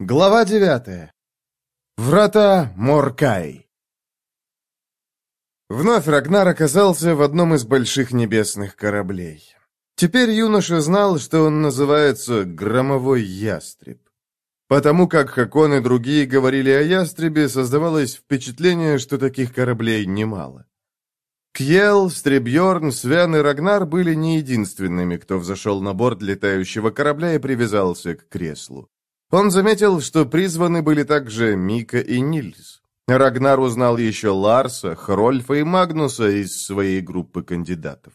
Глава девятая. Врата Моркай. Вновь Рагнар оказался в одном из больших небесных кораблей. Теперь юноша знал, что он называется «Громовой ястреб». Потому как Хакон и другие говорили о ястребе, создавалось впечатление, что таких кораблей немало. Кьел, Стребьерн, Свен и Рагнар были не единственными, кто взошел на борт летающего корабля и привязался к креслу. Он заметил, что призваны были также Мика и Нильс. Рагнар узнал еще Ларса, Хрольфа и Магнуса из своей группы кандидатов.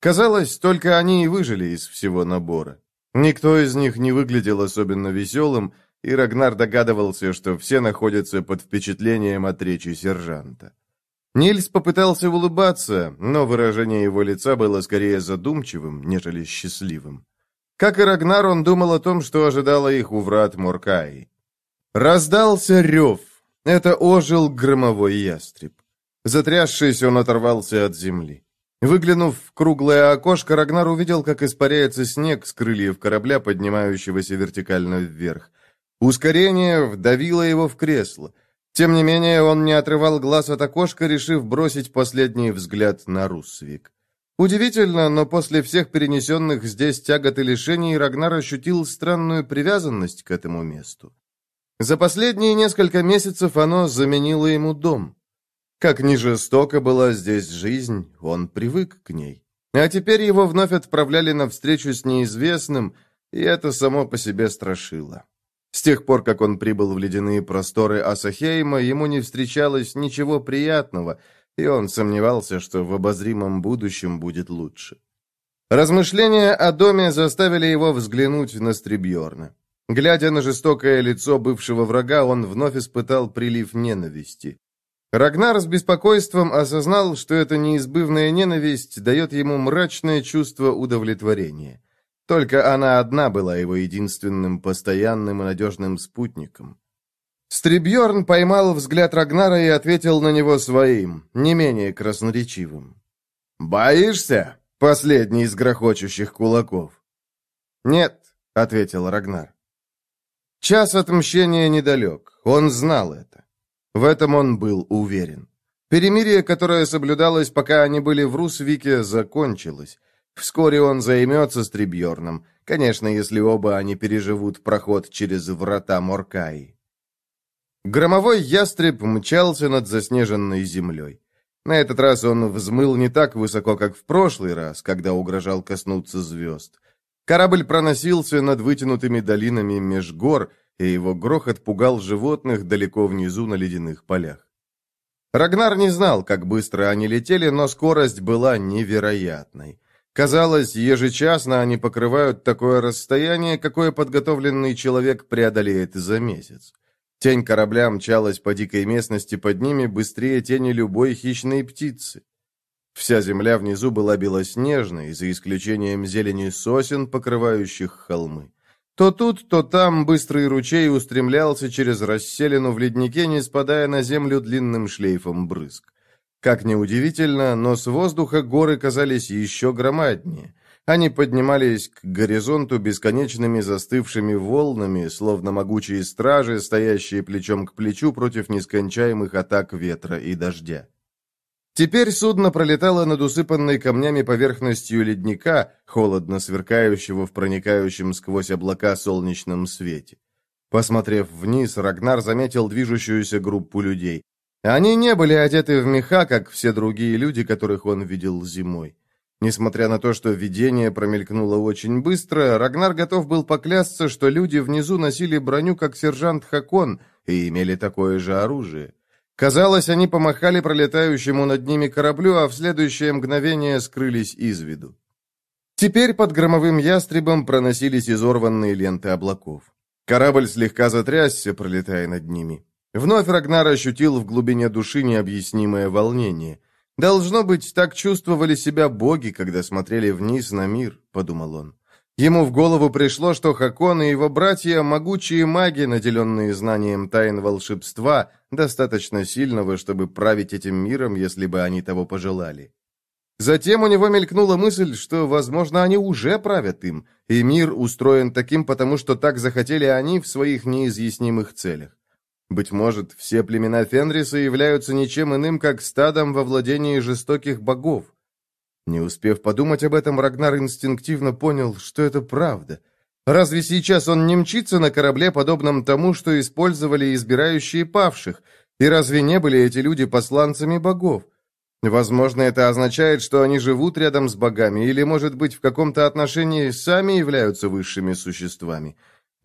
Казалось, только они и выжили из всего набора. Никто из них не выглядел особенно веселым, и Рагнар догадывался, что все находятся под впечатлением от речи сержанта. Нильс попытался улыбаться, но выражение его лица было скорее задумчивым, нежели счастливым. Как и Рагнар, он думал о том, что ожидало их у врат Моркаи. Раздался рев. Это ожил громовой ястреб. Затрясшись, он оторвался от земли. Выглянув в круглое окошко, Рагнар увидел, как испаряется снег с крыльев корабля, поднимающегося вертикально вверх. Ускорение вдавило его в кресло. Тем не менее, он не отрывал глаз от окошка, решив бросить последний взгляд на Русвик. Удивительно, но после всех перенесенных здесь тягот и лишений Рагнар ощутил странную привязанность к этому месту. За последние несколько месяцев оно заменило ему дом. Как ни жестоко была здесь жизнь, он привык к ней. А теперь его вновь отправляли на встречу с неизвестным, и это само по себе страшило. С тех пор, как он прибыл в ледяные просторы Асахейма, ему не встречалось ничего приятного, и он сомневался, что в обозримом будущем будет лучше. Размышления о доме заставили его взглянуть на Стребьерна. Глядя на жестокое лицо бывшего врага, он вновь испытал прилив ненависти. Рагнар с беспокойством осознал, что эта неизбывная ненависть дает ему мрачное чувство удовлетворения. Только она одна была его единственным постоянным и надежным спутником. Стребьерн поймал взгляд Рагнара и ответил на него своим, не менее красноречивым. «Боишься?» — последний из грохочущих кулаков. «Нет», — ответил Рагнар. Час отмщения недалек, он знал это. В этом он был уверен. Перемирие, которое соблюдалось, пока они были в Русвике, закончилось. Вскоре он займется с Трибьерном, конечно, если оба они переживут проход через врата Моркаи. Громовой ястреб мчался над заснеженной землей. На этот раз он взмыл не так высоко, как в прошлый раз, когда угрожал коснуться звезд. Корабль проносился над вытянутыми долинами меж гор, и его грохот пугал животных далеко внизу на ледяных полях. Рагнар не знал, как быстро они летели, но скорость была невероятной. Казалось, ежечасно они покрывают такое расстояние, какое подготовленный человек преодолеет за месяц. Тень корабля мчалась по дикой местности под ними быстрее тени любой хищной птицы. Вся земля внизу была белоснежной, за исключением зелени сосен, покрывающих холмы. То тут, то там быстрый ручей устремлялся через расселину в леднике, не спадая на землю длинным шлейфом брызг. Как ни удивительно, но с воздуха горы казались еще громаднее. Они поднимались к горизонту бесконечными застывшими волнами, словно могучие стражи, стоящие плечом к плечу против нескончаемых атак ветра и дождя. Теперь судно пролетало над усыпанной камнями поверхностью ледника, холодно сверкающего в проникающем сквозь облака солнечном свете. Посмотрев вниз, Рагнар заметил движущуюся группу людей. Они не были одеты в меха, как все другие люди, которых он видел зимой. Несмотря на то, что видение промелькнуло очень быстро, Рагнар готов был поклясться, что люди внизу носили броню, как сержант Хакон, и имели такое же оружие. Казалось, они помахали пролетающему над ними кораблю, а в следующее мгновение скрылись из виду. Теперь под громовым ястребом проносились изорванные ленты облаков. Корабль слегка затрясся, пролетая над ними. Вновь Рагнар ощутил в глубине души необъяснимое волнение. «Должно быть, так чувствовали себя боги, когда смотрели вниз на мир», — подумал он. Ему в голову пришло, что Хакон и его братья – могучие маги, наделенные знанием тайн волшебства, достаточно сильного, чтобы править этим миром, если бы они того пожелали. Затем у него мелькнула мысль, что, возможно, они уже правят им, и мир устроен таким, потому что так захотели они в своих неизъяснимых целях. Быть может, все племена Фенриса являются ничем иным, как стадом во владении жестоких богов. Не успев подумать об этом, Рагнар инстинктивно понял, что это правда. Разве сейчас он не мчится на корабле, подобном тому, что использовали избирающие павших? И разве не были эти люди посланцами богов? Возможно, это означает, что они живут рядом с богами, или, может быть, в каком-то отношении сами являются высшими существами.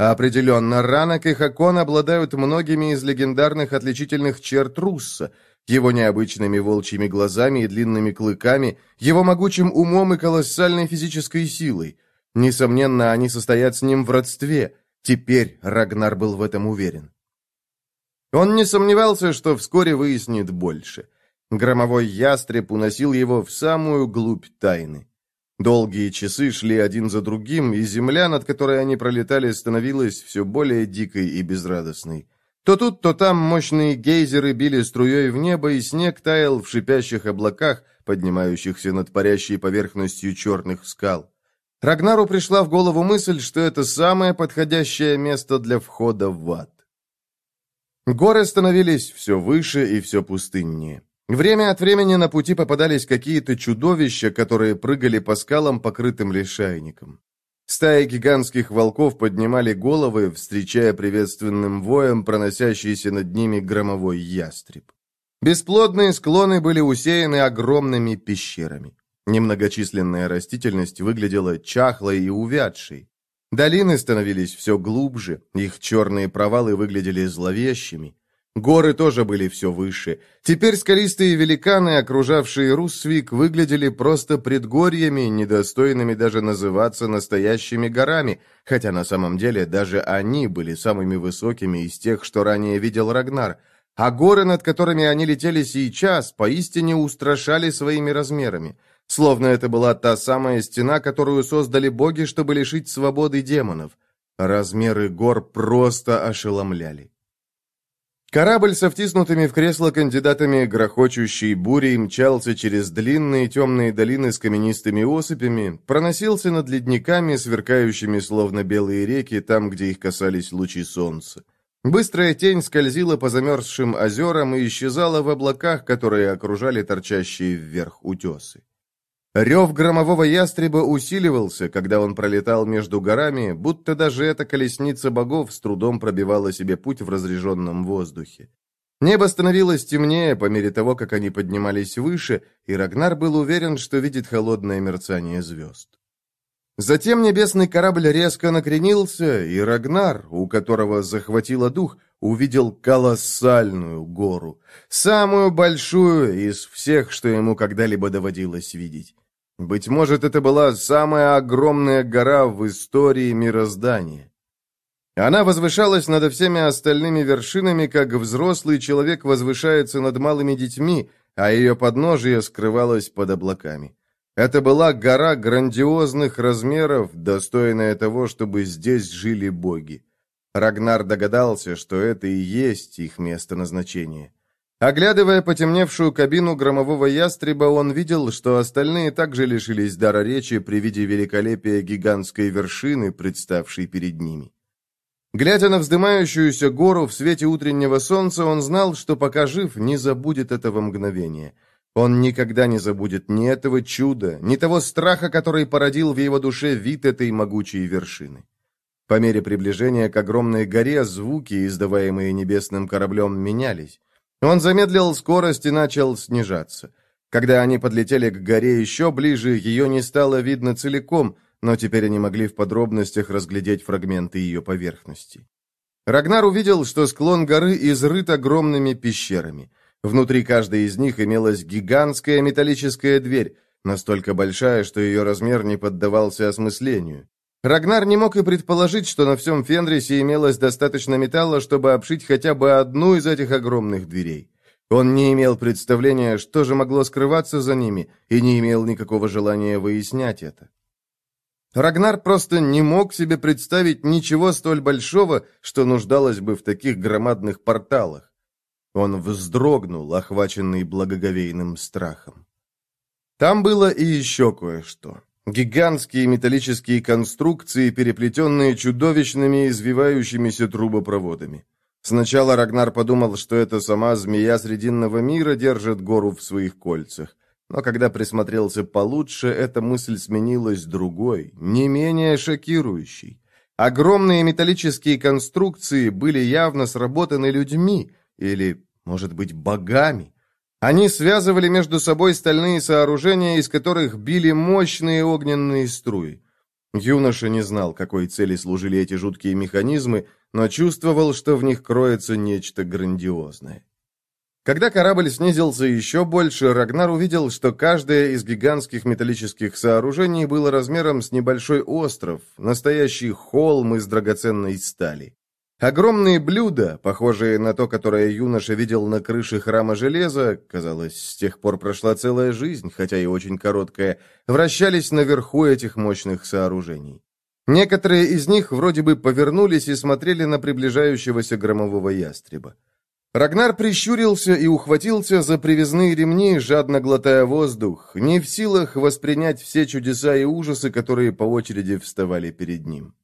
Определенно, Ранок и Хакон обладают многими из легендарных отличительных черт Русса, его необычными волчьими глазами и длинными клыками, его могучим умом и колоссальной физической силой. Несомненно, они состоят с ним в родстве. Теперь Рагнар был в этом уверен. Он не сомневался, что вскоре выяснит больше. Громовой ястреб уносил его в самую глубь тайны. Долгие часы шли один за другим, и земля, над которой они пролетали, становилась все более дикой и безрадостной. То тут, то там мощные гейзеры били струей в небо, и снег таял в шипящих облаках, поднимающихся над парящей поверхностью черных скал. Рагнару пришла в голову мысль, что это самое подходящее место для входа в ад. Горы становились все выше и все пустыннее. Время от времени на пути попадались какие-то чудовища, которые прыгали по скалам, покрытым лишайником. Стаи гигантских волков поднимали головы, встречая приветственным воем проносящийся над ними громовой ястреб. Бесплодные склоны были усеяны огромными пещерами. Немногочисленная растительность выглядела чахлой и увядшей. Долины становились все глубже, их черные провалы выглядели зловещими. Горы тоже были все выше. Теперь скалистые великаны, окружавшие Руссвик, выглядели просто предгорьями, недостойными даже называться настоящими горами, хотя на самом деле даже они были самыми высокими из тех, что ранее видел Рагнар. А горы, над которыми они летели сейчас, поистине устрашали своими размерами. Словно это была та самая стена, которую создали боги, чтобы лишить свободы демонов. Размеры гор просто ошеломляли. Корабль со втиснутыми в кресло кандидатами грохочущей бурей мчался через длинные темные долины с каменистыми осыпями, проносился над ледниками, сверкающими словно белые реки, там, где их касались лучи солнца. Быстрая тень скользила по замерзшим озерам и исчезала в облаках, которые окружали торчащие вверх утесы. Рев громового ястреба усиливался, когда он пролетал между горами, будто даже эта колесница богов с трудом пробивала себе путь в разреженном воздухе. Небо становилось темнее по мере того, как они поднимались выше, и Рагнар был уверен, что видит холодное мерцание звезд. Затем небесный корабль резко накренился, и Рагнар, у которого захватило дух, увидел колоссальную гору, самую большую из всех, что ему когда-либо доводилось видеть. Быть может, это была самая огромная гора в истории мироздания. Она возвышалась над всеми остальными вершинами, как взрослый человек возвышается над малыми детьми, а ее подножие скрывалось под облаками. Это была гора грандиозных размеров, достойная того, чтобы здесь жили боги. Рагнар догадался, что это и есть их место назначения. Оглядывая потемневшую кабину громового ястреба, он видел, что остальные также лишились дара речи при виде великолепия гигантской вершины, представшей перед ними. Глядя на вздымающуюся гору в свете утреннего солнца, он знал, что пока жив, не забудет этого мгновения. Он никогда не забудет ни этого чуда, ни того страха, который породил в его душе вид этой могучей вершины. По мере приближения к огромной горе звуки, издаваемые небесным кораблем, менялись. Он замедлил скорость и начал снижаться. Когда они подлетели к горе еще ближе, ее не стало видно целиком, но теперь они могли в подробностях разглядеть фрагменты ее поверхности. Рагнар увидел, что склон горы изрыт огромными пещерами. Внутри каждой из них имелась гигантская металлическая дверь, настолько большая, что ее размер не поддавался осмыслению. Рагнар не мог и предположить, что на всем Фенрисе имелось достаточно металла, чтобы обшить хотя бы одну из этих огромных дверей. Он не имел представления, что же могло скрываться за ними, и не имел никакого желания выяснять это. Рагнар просто не мог себе представить ничего столь большого, что нуждалось бы в таких громадных порталах. Он вздрогнул, охваченный благоговейным страхом. Там было и еще кое-что. Гигантские металлические конструкции, переплетенные чудовищными извивающимися трубопроводами. Сначала Рагнар подумал, что это сама змея Срединного мира держит гору в своих кольцах. Но когда присмотрелся получше, эта мысль сменилась другой, не менее шокирующей. Огромные металлические конструкции были явно сработаны людьми, или, может быть, богами. Они связывали между собой стальные сооружения, из которых били мощные огненные струи. Юноша не знал, какой цели служили эти жуткие механизмы, но чувствовал, что в них кроется нечто грандиозное. Когда корабль снизился еще больше, Рагнар увидел, что каждое из гигантских металлических сооружений было размером с небольшой остров, настоящий холм из драгоценной стали. Огромные блюда, похожие на то, которое юноша видел на крыше храма железа, казалось, с тех пор прошла целая жизнь, хотя и очень короткая, вращались наверху этих мощных сооружений. Некоторые из них вроде бы повернулись и смотрели на приближающегося громового ястреба. Рагнар прищурился и ухватился за привязные ремни, жадно глотая воздух, не в силах воспринять все чудеса и ужасы, которые по очереди вставали перед ним.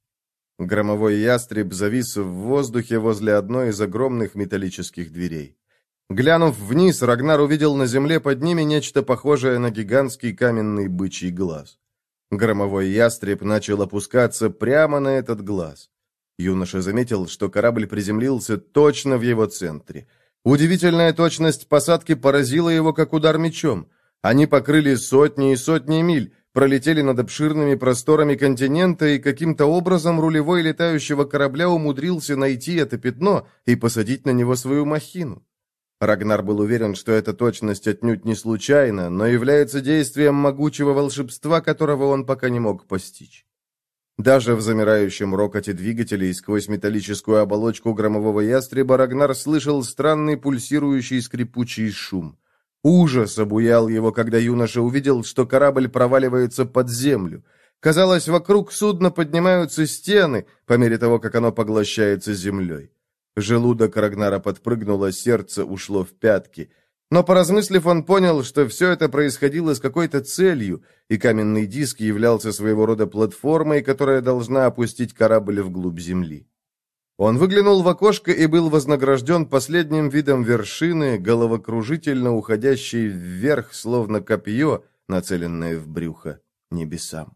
Громовой ястреб завис в воздухе возле одной из огромных металлических дверей. Глянув вниз, Рагнар увидел на земле под ними нечто похожее на гигантский каменный бычий глаз. Громовой ястреб начал опускаться прямо на этот глаз. Юноша заметил, что корабль приземлился точно в его центре. Удивительная точность посадки поразила его, как удар мечом. Они покрыли сотни и сотни миль, пролетели над обширными просторами континента, и каким-то образом рулевой летающего корабля умудрился найти это пятно и посадить на него свою махину. Рагнар был уверен, что эта точность отнюдь не случайна, но является действием могучего волшебства, которого он пока не мог постичь. Даже в замирающем рокоте двигателей сквозь металлическую оболочку громового ястреба Рагнар слышал странный пульсирующий скрипучий шум. Ужас обуял его, когда юноша увидел, что корабль проваливается под землю. Казалось, вокруг судна поднимаются стены, по мере того, как оно поглощается землей. Желудок Рагнара подпрыгнул, а сердце ушло в пятки. Но, поразмыслив, он понял, что все это происходило с какой-то целью, и каменный диск являлся своего рода платформой, которая должна опустить корабль вглубь земли. Он выглянул в окошко и был вознагражден последним видом вершины, головокружительно уходящей вверх, словно копье, нацеленное в брюхо небесам.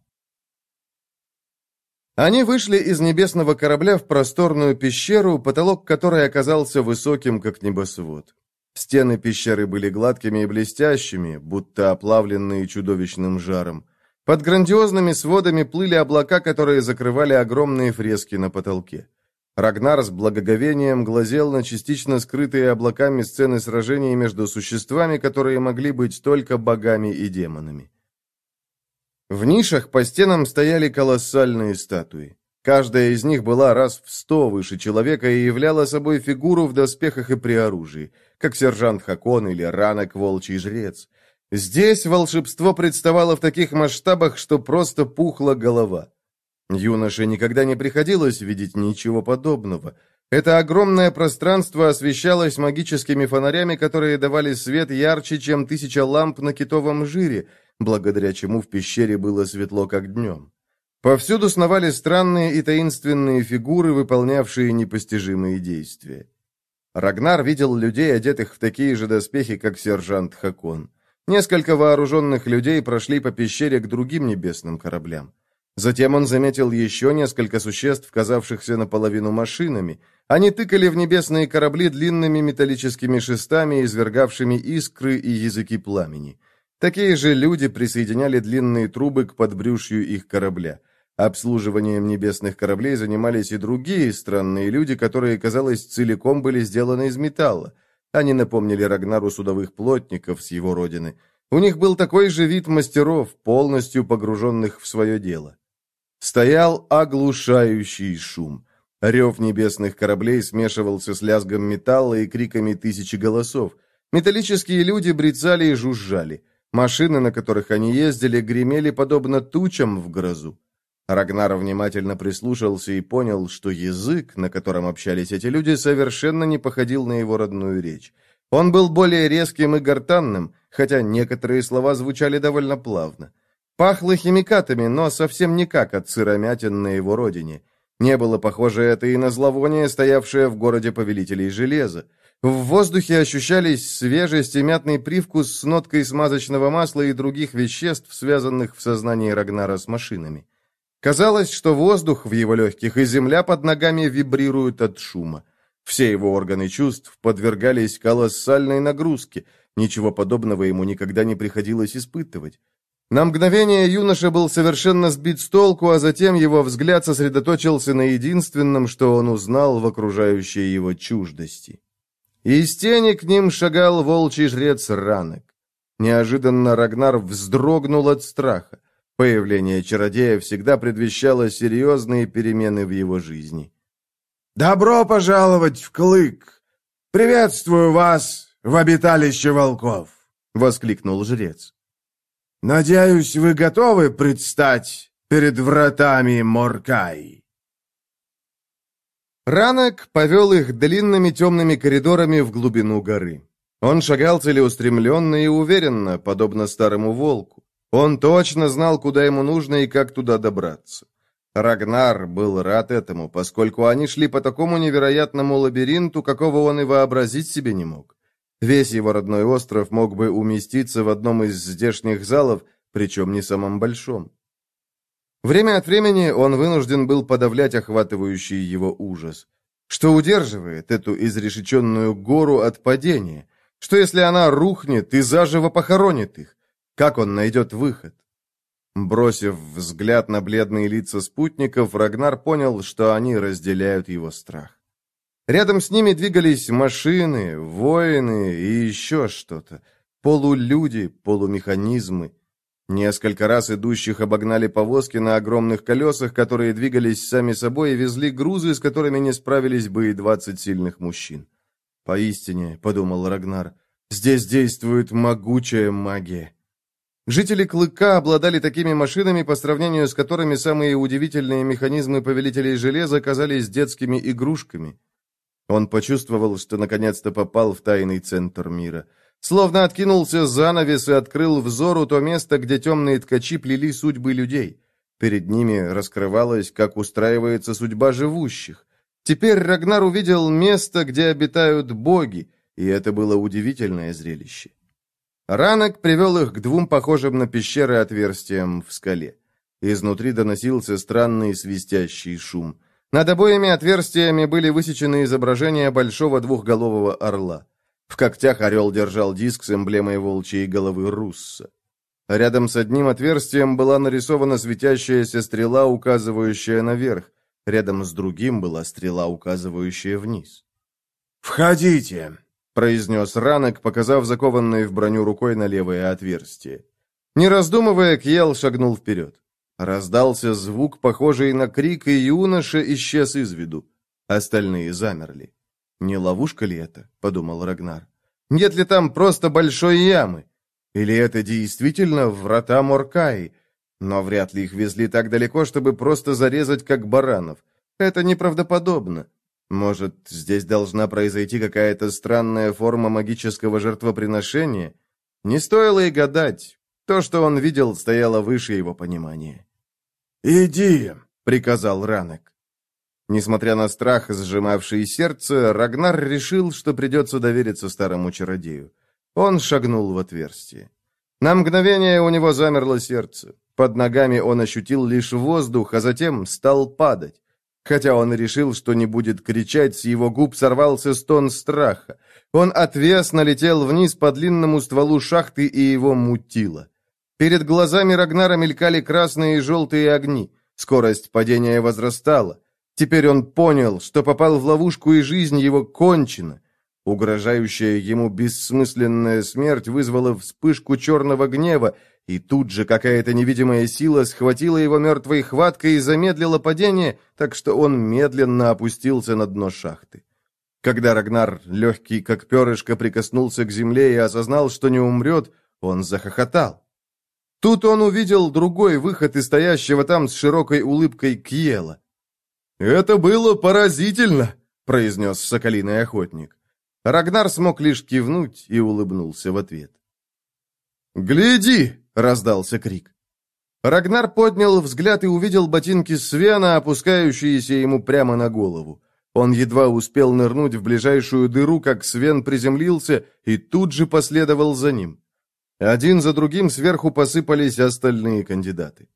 Они вышли из небесного корабля в просторную пещеру, потолок которой оказался высоким, как небосвод. Стены пещеры были гладкими и блестящими, будто оплавленные чудовищным жаром. Под грандиозными сводами плыли облака, которые закрывали огромные фрески на потолке. Рагнар с благоговением глазел на частично скрытые облаками сцены сражений между существами, которые могли быть только богами и демонами. В нишах по стенам стояли колоссальные статуи. Каждая из них была раз в сто выше человека и являла собой фигуру в доспехах и при оружии, как сержант Хакон или ранок волчий жрец. Здесь волшебство представало в таких масштабах, что просто пухла голова. Юноше никогда не приходилось видеть ничего подобного. Это огромное пространство освещалось магическими фонарями, которые давали свет ярче, чем тысяча ламп на китовом жире, благодаря чему в пещере было светло, как днем. Повсюду сновали странные и таинственные фигуры, выполнявшие непостижимые действия. Рагнар видел людей, одетых в такие же доспехи, как сержант Хакон. Несколько вооруженных людей прошли по пещере к другим небесным кораблям. Затем он заметил еще несколько существ, казавшихся наполовину машинами. Они тыкали в небесные корабли длинными металлическими шестами, извергавшими искры и языки пламени. Такие же люди присоединяли длинные трубы к подбрюшью их корабля. Обслуживанием небесных кораблей занимались и другие странные люди, которые, казалось, целиком были сделаны из металла. Они напомнили Рагнару судовых плотников с его родины. У них был такой же вид мастеров, полностью погруженных в свое дело. Стоял оглушающий шум. Рев небесных кораблей смешивался с лязгом металла и криками тысячи голосов. Металлические люди брецали и жужжали. Машины, на которых они ездили, гремели подобно тучам в грозу. Рагнар внимательно прислушался и понял, что язык, на котором общались эти люди, совершенно не походил на его родную речь. Он был более резким и гортанным, хотя некоторые слова звучали довольно плавно. Пахло химикатами, но совсем не как от сыромятин на его родине. Не было похоже это и на зловоние, стоявшее в городе повелителей железа. В воздухе ощущались свежесть и мятный привкус с ноткой смазочного масла и других веществ, связанных в сознании Рагнара с машинами. Казалось, что воздух в его легких и земля под ногами вибрируют от шума. Все его органы чувств подвергались колоссальной нагрузке. Ничего подобного ему никогда не приходилось испытывать. На мгновение юноша был совершенно сбит с толку, а затем его взгляд сосредоточился на единственном, что он узнал в окружающей его чуждости. Из тени к ним шагал волчий жрец Ранок. Неожиданно Рагнар вздрогнул от страха. Появление чародея всегда предвещало серьезные перемены в его жизни. «Добро пожаловать в Клык! Приветствую вас в обиталище волков!» — воскликнул жрец. «Надеюсь, вы готовы предстать перед вратами Моркай?» Ранок повел их длинными темными коридорами в глубину горы. Он шагал целеустремленно и уверенно, подобно старому волку. Он точно знал, куда ему нужно и как туда добраться. Рагнар был рад этому, поскольку они шли по такому невероятному лабиринту, какого он и вообразить себе не мог. Весь его родной остров мог бы уместиться в одном из здешних залов, причем не самом большом. Время от времени он вынужден был подавлять охватывающий его ужас. Что удерживает эту изрешеченную гору от падения? Что если она рухнет и заживо похоронит их? Как он найдет выход? Бросив взгляд на бледные лица спутников, Рагнар понял, что они разделяют его страх. Рядом с ними двигались машины, воины и еще что-то. Полулюди, полумеханизмы. Несколько раз идущих обогнали повозки на огромных колесах, которые двигались сами собой и везли грузы, с которыми не справились бы и двадцать сильных мужчин. «Поистине», — подумал Рагнар, — «здесь действует могучая магия». Жители Клыка обладали такими машинами, по сравнению с которыми самые удивительные механизмы повелителей железа казались детскими игрушками. Он почувствовал, что наконец-то попал в тайный центр мира — Словно откинулся занавес и открыл взору то место, где темные ткачи плели судьбы людей. Перед ними раскрывалось, как устраивается судьба живущих. Теперь Рагнар увидел место, где обитают боги, и это было удивительное зрелище. Ранок привел их к двум похожим на пещеры отверстиям в скале. Изнутри доносился странный свистящий шум. Над обоими отверстиями были высечены изображения большого двухголового орла. В когтях орел держал диск с эмблемой волчьей головы Русса. Рядом с одним отверстием была нарисована светящаяся стрела, указывающая наверх. Рядом с другим была стрела, указывающая вниз. «Входите!» — произнес Ранок, показав закованной в броню рукой на левое отверстие. Не раздумывая, Кьел шагнул вперед. Раздался звук, похожий на крик, и юноша исчез из виду. Остальные замерли. «Не ловушка ли это?» — подумал Рагнар. «Нет ли там просто большой ямы? Или это действительно врата Моркаи? Но вряд ли их везли так далеко, чтобы просто зарезать, как баранов. Это неправдоподобно. Может, здесь должна произойти какая-то странная форма магического жертвоприношения? Не стоило и гадать. То, что он видел, стояло выше его понимания. «Иди», — приказал Ранек. Несмотря на страх, сжимавший сердце, Рагнар решил, что придется довериться старому чародею. Он шагнул в отверстие. На мгновение у него замерло сердце. Под ногами он ощутил лишь воздух, а затем стал падать. Хотя он решил, что не будет кричать, с его губ сорвался стон страха. Он отвесно летел вниз по длинному стволу шахты, и его мутило. Перед глазами Рагнара мелькали красные и желтые огни. Скорость падения возрастала. Теперь он понял, что попал в ловушку, и жизнь его кончена. Угрожающая ему бессмысленная смерть вызвала вспышку черного гнева, и тут же какая-то невидимая сила схватила его мертвой хваткой и замедлила падение, так что он медленно опустился на дно шахты. Когда Рагнар, легкий как перышко, прикоснулся к земле и осознал, что не умрет, он захохотал. Тут он увидел другой выход из стоящего там с широкой улыбкой Кьела. «Это было поразительно», — произнес соколиный охотник. Рагнар смог лишь кивнуть и улыбнулся в ответ. «Гляди!» — раздался крик. Рагнар поднял взгляд и увидел ботинки Свена, опускающиеся ему прямо на голову. Он едва успел нырнуть в ближайшую дыру, как Свен приземлился и тут же последовал за ним. Один за другим сверху посыпались остальные кандидаты.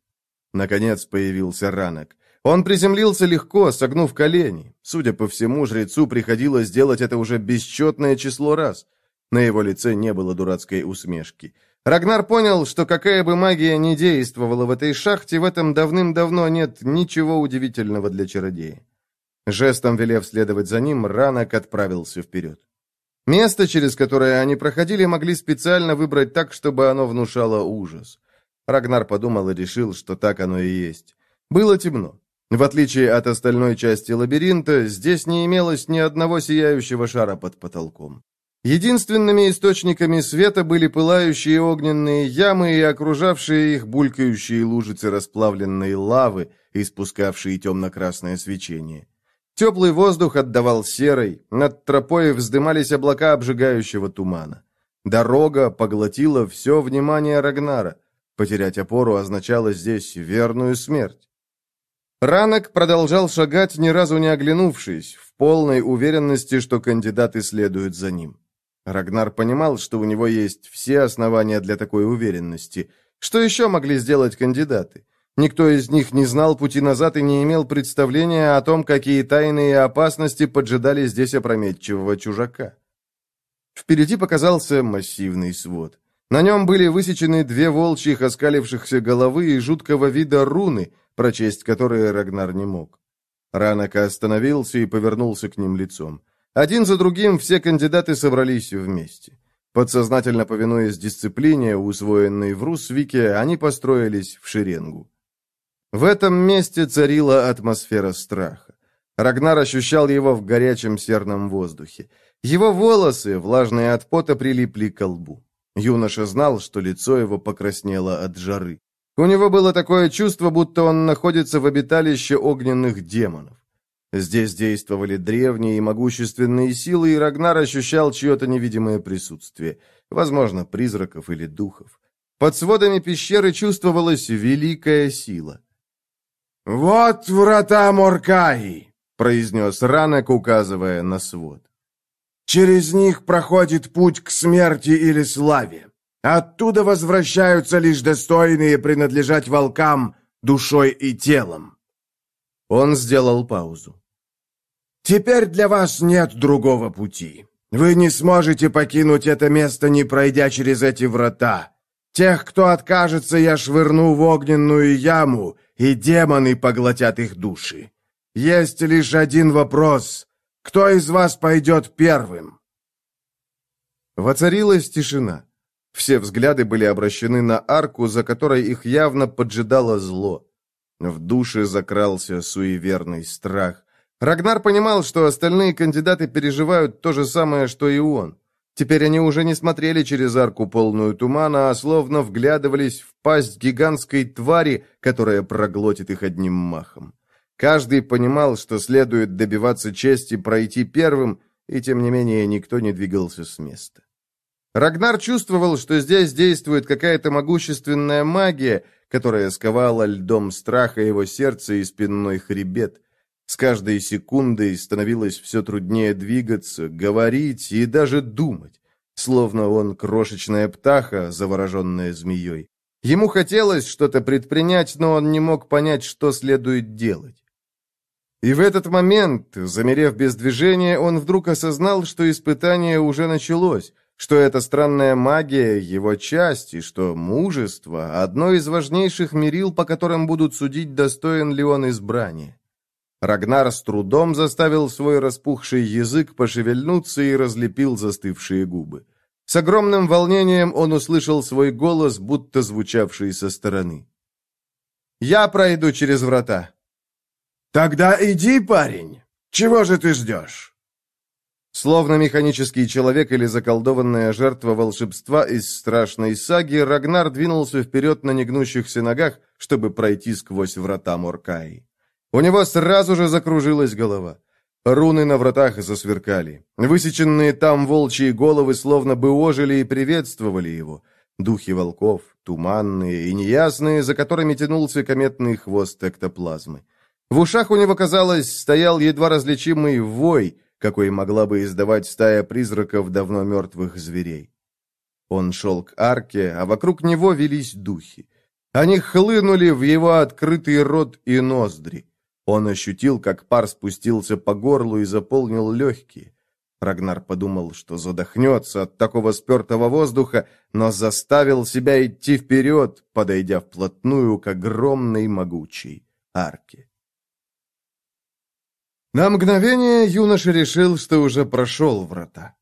Наконец появился Ранок. Он приземлился легко, согнув колени. Судя по всему, жрецу приходилось делать это уже бесчетное число раз. На его лице не было дурацкой усмешки. Рагнар понял, что какая бы магия ни действовала в этой шахте, в этом давным-давно нет ничего удивительного для чародея. Жестом велев следовать за ним, Ранок отправился вперед. Место, через которое они проходили, могли специально выбрать так, чтобы оно внушало ужас. Рагнар подумал и решил, что так оно и есть. Было темно. В отличие от остальной части лабиринта, здесь не имелось ни одного сияющего шара под потолком. Единственными источниками света были пылающие огненные ямы и окружавшие их булькающие лужицы расплавленной лавы, испускавшие темно-красное свечение. Теплый воздух отдавал серой, над тропой вздымались облака обжигающего тумана. Дорога поглотила все внимание Рагнара. Потерять опору означало здесь верную смерть. Ранок продолжал шагать, ни разу не оглянувшись, в полной уверенности, что кандидаты следуют за ним. Рагнар понимал, что у него есть все основания для такой уверенности. Что еще могли сделать кандидаты? Никто из них не знал пути назад и не имел представления о том, какие тайные опасности поджидали здесь опрометчивого чужака. Впереди показался массивный свод. На нем были высечены две волчьих оскалившихся головы и жуткого вида руны, прочесть которые Рагнар не мог. Ранака остановился и повернулся к ним лицом. Один за другим все кандидаты собрались вместе. Подсознательно повинуясь дисциплине, усвоенной в Русвике, они построились в шеренгу. В этом месте царила атмосфера страха. Рагнар ощущал его в горячем серном воздухе. Его волосы, влажные от пота, прилипли к лбу. Юноша знал, что лицо его покраснело от жары. У него было такое чувство, будто он находится в обиталище огненных демонов. Здесь действовали древние и могущественные силы, и Рагнар ощущал чье-то невидимое присутствие, возможно, призраков или духов. Под сводами пещеры чувствовалась великая сила. «Вот врата Моркаи», — произнес Ранек, указывая на свод. «Через них проходит путь к смерти или славе. Оттуда возвращаются лишь достойные принадлежать волкам душой и телом». Он сделал паузу. Теперь для вас нет другого пути. Вы не сможете покинуть это место, не пройдя через эти врата. Тех, кто откажется, я швырну в огненную яму, и демоны поглотят их души. Есть лишь один вопрос. Кто из вас пойдет первым?» Воцарилась тишина. Все взгляды были обращены на арку, за которой их явно поджидало зло. В душе закрался суеверный страх. Рагнар понимал, что остальные кандидаты переживают то же самое, что и он. Теперь они уже не смотрели через арку полную тумана, а словно вглядывались в пасть гигантской твари, которая проглотит их одним махом. Каждый понимал, что следует добиваться чести пройти первым, и тем не менее никто не двигался с места. Рагнар чувствовал, что здесь действует какая-то могущественная магия, которая сковала льдом страха его сердце и спинной хребет. С каждой секундой становилось все труднее двигаться, говорить и даже думать, словно он крошечная птаха, завороженная змеей. Ему хотелось что-то предпринять, но он не мог понять, что следует делать. И в этот момент, замерев без движения, он вдруг осознал, что испытание уже началось, что эта странная магия – его часть, и что мужество – одно из важнейших мерил, по которым будут судить, достоин ли он избрания. Рагнар с трудом заставил свой распухший язык пошевельнуться и разлепил застывшие губы. С огромным волнением он услышал свой голос, будто звучавший со стороны. «Я пройду через врата». «Тогда иди, парень. Чего же ты ждешь?» Словно механический человек или заколдованная жертва волшебства из страшной саги, Рагнар двинулся вперед на негнущихся ногах, чтобы пройти сквозь врата Моркаи. У него сразу же закружилась голова. Руны на вратах засверкали. Высеченные там волчьи головы словно бы ожили и приветствовали его. Духи волков, туманные и неясные, за которыми тянулся кометный хвост эктоплазмы. В ушах у него, казалось, стоял едва различимый вой, какой могла бы издавать стая призраков давно мертвых зверей. Он шел к арке, а вокруг него велись духи. Они хлынули в его открытый рот и ноздри. Он ощутил, как пар спустился по горлу и заполнил легкие. Рагнар подумал, что задохнется от такого спертого воздуха, но заставил себя идти вперед, подойдя вплотную к огромной могучей арке. На мгновение юноша решил, что уже прошел врата.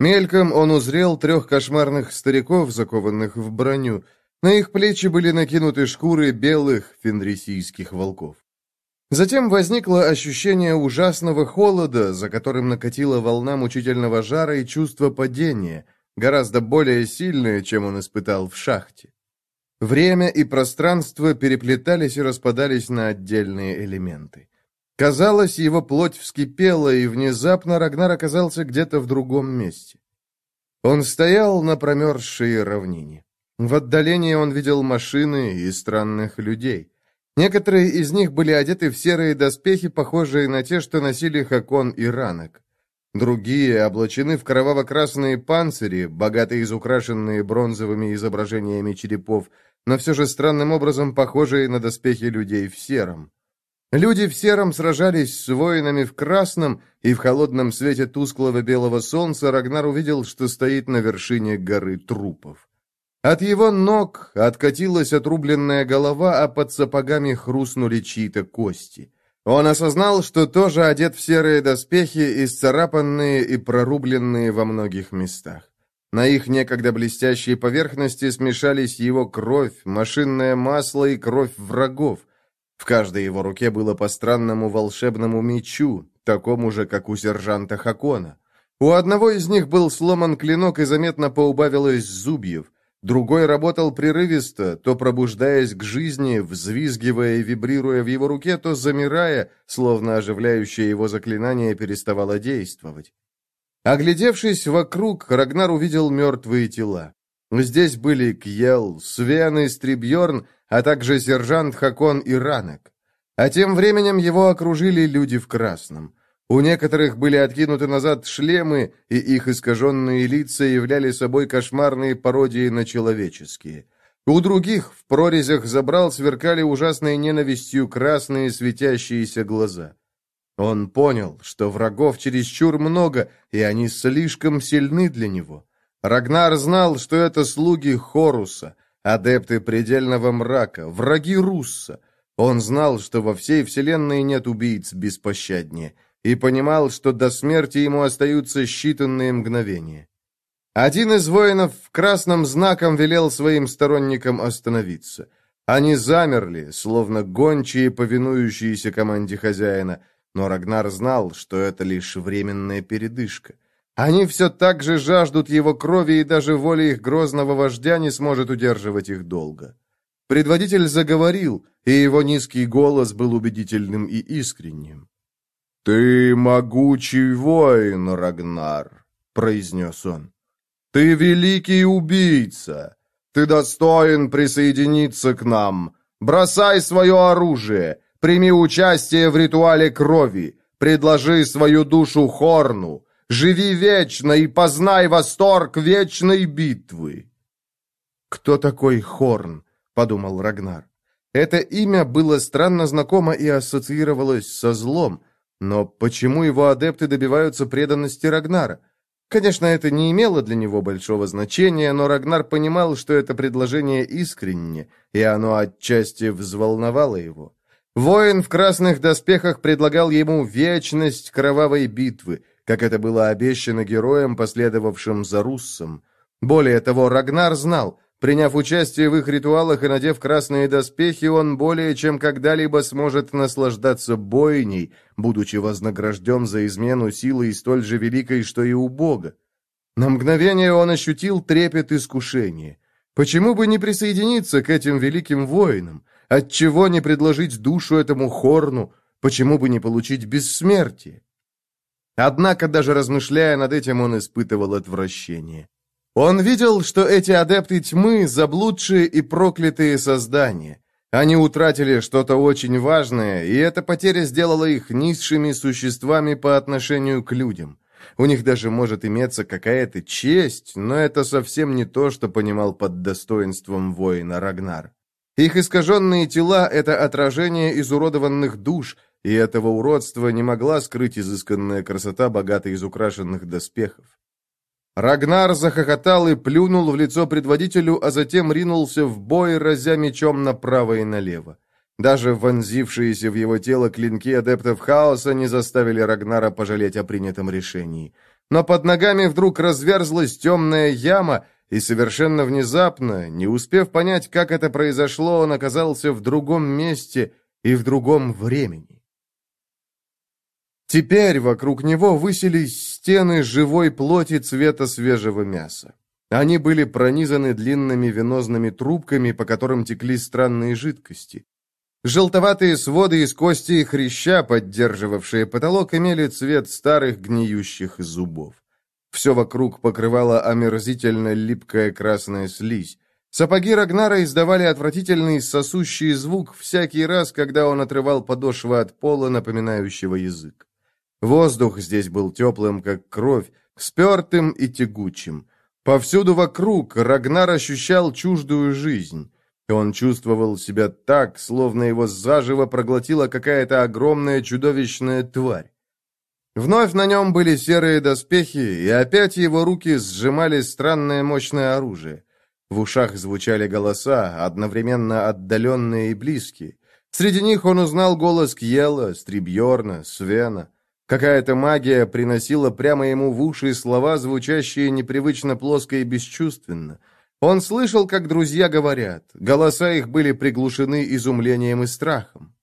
Мельком он узрел трех кошмарных стариков, закованных в броню. На их плечи были накинуты шкуры белых фенрисийских волков. Затем возникло ощущение ужасного холода, за которым накатила волна мучительного жара и чувство падения, гораздо более сильное, чем он испытал в шахте. Время и пространство переплетались и распадались на отдельные элементы. Казалось, его плоть вскипела, и внезапно Рагнар оказался где-то в другом месте. Он стоял на промерзшей равнине. В отдалении он видел машины и странных людей. Некоторые из них были одеты в серые доспехи, похожие на те, что носили Хакон и Ранок. Другие облачены в кроваво-красные панцири, богато изукрашенные бронзовыми изображениями черепов, но все же странным образом похожие на доспехи людей в сером. Люди в сером сражались с воинами в красном, и в холодном свете тусклого белого солнца Рагнар увидел, что стоит на вершине горы трупов. От его ног откатилась отрубленная голова, а под сапогами хрустнули чьи-то кости. Он осознал, что тоже одет в серые доспехи, исцарапанные и прорубленные во многих местах. На их некогда блестящей поверхности смешались его кровь, машинное масло и кровь врагов. В каждой его руке было по странному волшебному мечу, такому же, как у сержанта Хакона. У одного из них был сломан клинок и заметно поубавилось зубьев. Другой работал прерывисто, то пробуждаясь к жизни, взвизгивая и вибрируя в его руке, то замирая, словно оживляющее его заклинание переставало действовать. Оглядевшись вокруг, Рагнар увидел мертвые тела. Здесь были Кьел, Свен и Стрибьерн, а также сержант Хакон и Ранок. А тем временем его окружили люди в красном. У некоторых были откинуты назад шлемы, и их искаженные лица являли собой кошмарные пародии на человеческие. У других в прорезях забрал сверкали ужасной ненавистью красные светящиеся глаза. Он понял, что врагов чересчур много, и они слишком сильны для него. Рагнар знал, что это слуги Хоруса, адепты предельного мрака, враги Русса. Он знал, что во всей вселенной нет убийц беспощаднее и понимал, что до смерти ему остаются считанные мгновения. Один из воинов в красном знаком велел своим сторонникам остановиться. Они замерли, словно гончие, повинующиеся команде хозяина, но Рагнар знал, что это лишь временная передышка. Они все так же жаждут его крови, и даже воля их грозного вождя не сможет удерживать их долго. Предводитель заговорил, и его низкий голос был убедительным и искренним. «Ты могучий воин, Рагнар», — произнес он. «Ты великий убийца. Ты достоин присоединиться к нам. Бросай свое оружие, прими участие в ритуале крови, предложи свою душу Хорну, живи вечно и познай восторг вечной битвы». «Кто такой Хорн?» — подумал Рагнар. Это имя было странно знакомо и ассоциировалось со злом, но почему его адепты добиваются преданности Рагнара? Конечно, это не имело для него большого значения, но Рагнар понимал, что это предложение искренне, и оно отчасти взволновало его. Воин в красных доспехах предлагал ему вечность кровавой битвы, как это было обещано героям, последовавшим за Руссом. Более того, Рагнар знал, Приняв участие в их ритуалах и надев красные доспехи, он более чем когда-либо сможет наслаждаться бойней, будучи вознагражден за измену силой столь же великой, что и у Бога. На мгновение он ощутил трепет искушения. Почему бы не присоединиться к этим великим воинам? Отчего не предложить душу этому хорну? Почему бы не получить бессмертие? Однако, даже размышляя над этим, он испытывал отвращение. Он видел, что эти адепты тьмы – заблудшие и проклятые создания. Они утратили что-то очень важное, и эта потеря сделала их низшими существами по отношению к людям. У них даже может иметься какая-то честь, но это совсем не то, что понимал под достоинством воина Рагнар. Их искаженные тела – это отражение изуродованных душ, и этого уродства не могла скрыть изысканная красота богато изукрашенных доспехов. Рагнар захохотал и плюнул в лицо предводителю, а затем ринулся в бой, разя мечом направо и налево. Даже вонзившиеся в его тело клинки адептов хаоса не заставили Рагнара пожалеть о принятом решении. Но под ногами вдруг разверзлась темная яма, и совершенно внезапно, не успев понять, как это произошло, он оказался в другом месте и в другом времени. Теперь вокруг него высились стены живой плоти цвета свежего мяса. Они были пронизаны длинными венозными трубками, по которым текли странные жидкости. Желтоватые своды из кости и хряща, поддерживавшие потолок, имели цвет старых гниющих зубов. Все вокруг покрывала омерзительно липкая красная слизь. Сапоги Рагнара издавали отвратительный сосущий звук всякий раз, когда он отрывал подошвы от пола, напоминающего язык. Воздух здесь был теплым, как кровь, спертым и тягучим. Повсюду вокруг Рагнар ощущал чуждую жизнь. Он чувствовал себя так, словно его заживо проглотила какая-то огромная чудовищная тварь. Вновь на нем были серые доспехи, и опять его руки сжимали странное мощное оружие. В ушах звучали голоса, одновременно отдаленные и близкие. Среди них он узнал голос Кьела, Стрибьорна, Свена. Какая-то магия приносила прямо ему в уши слова, звучащие непривычно плоско и бесчувственно. Он слышал, как друзья говорят. Голоса их были приглушены изумлением и страхом.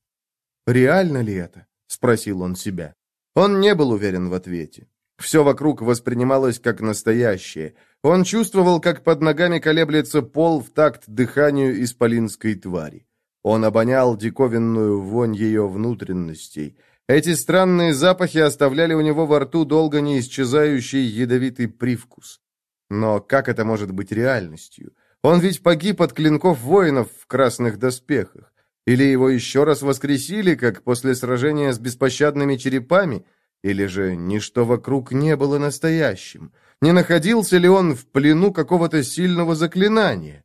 «Реально ли это?» — спросил он себя. Он не был уверен в ответе. Все вокруг воспринималось как настоящее. Он чувствовал, как под ногами колеблется пол в такт дыханию исполинской твари. Он обонял диковинную вонь ее внутренностей — эти странные запахи оставляли у него во рту долго не исчезающий ядовитый привкус. Но как это может быть реальностью? Он ведь погиб от клинков воинов в красных доспехах. Или его еще раз воскресили, как после сражения с беспощадными черепами? Или же ничто вокруг не было настоящим? Не находился ли он в плену какого-то сильного заклинания?